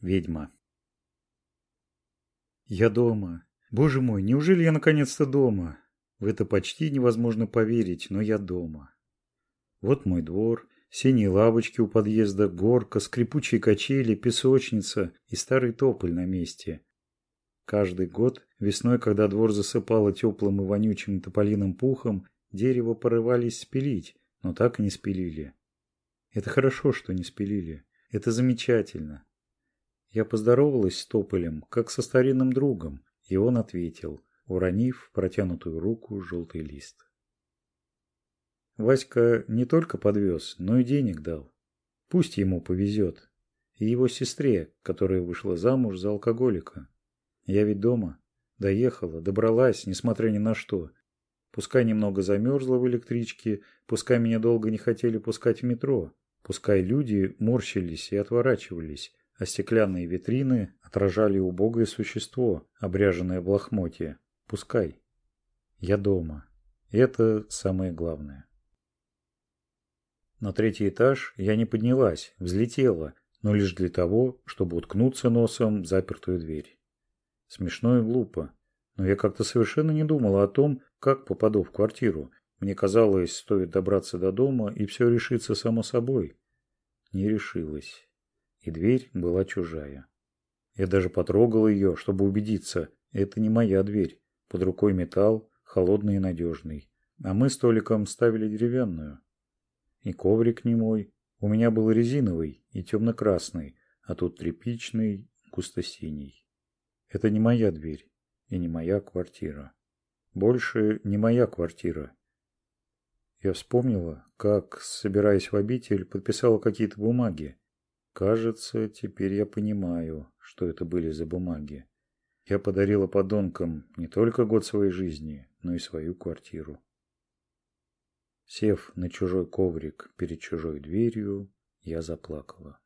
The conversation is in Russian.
ведьма. «Я дома. Боже мой, неужели я наконец-то дома? В это почти невозможно поверить, но я дома. Вот мой двор, синие лавочки у подъезда, горка, скрипучие качели, песочница и старый тополь на месте. Каждый год, весной, когда двор засыпало теплым и вонючим тополиным пухом, дерево порывались спилить, но так и не спилили. Это хорошо, что не спилили. Это замечательно. Я поздоровалась с Тополем, как со старинным другом, и он ответил, уронив в протянутую руку желтый лист. Васька не только подвез, но и денег дал. Пусть ему повезет. И его сестре, которая вышла замуж за алкоголика. Я ведь дома. Доехала, добралась, несмотря ни на что. Пускай немного замерзла в электричке, пускай меня долго не хотели пускать в метро, пускай люди морщились и отворачивались, а стеклянные витрины отражали убогое существо, обряженное в лохмотье. Пускай. Я дома. Это самое главное. На третий этаж я не поднялась, взлетела, но лишь для того, чтобы уткнуться носом в запертую дверь. Смешно и глупо, но я как-то совершенно не думала о том, как попаду в квартиру. Мне казалось, стоит добраться до дома, и все решится само собой. Не решилась и дверь была чужая. Я даже потрогал ее, чтобы убедиться, это не моя дверь. Под рукой металл, холодный и надежный. А мы столиком ставили деревянную. И коврик не мой. У меня был резиновый и темно-красный, а тут тряпичный, густо-синий. Это не моя дверь и не моя квартира. Больше не моя квартира. Я вспомнила, как, собираясь в обитель, подписала какие-то бумаги, Кажется, теперь я понимаю, что это были за бумаги. Я подарила подонкам не только год своей жизни, но и свою квартиру. Сев на чужой коврик перед чужой дверью, я заплакала.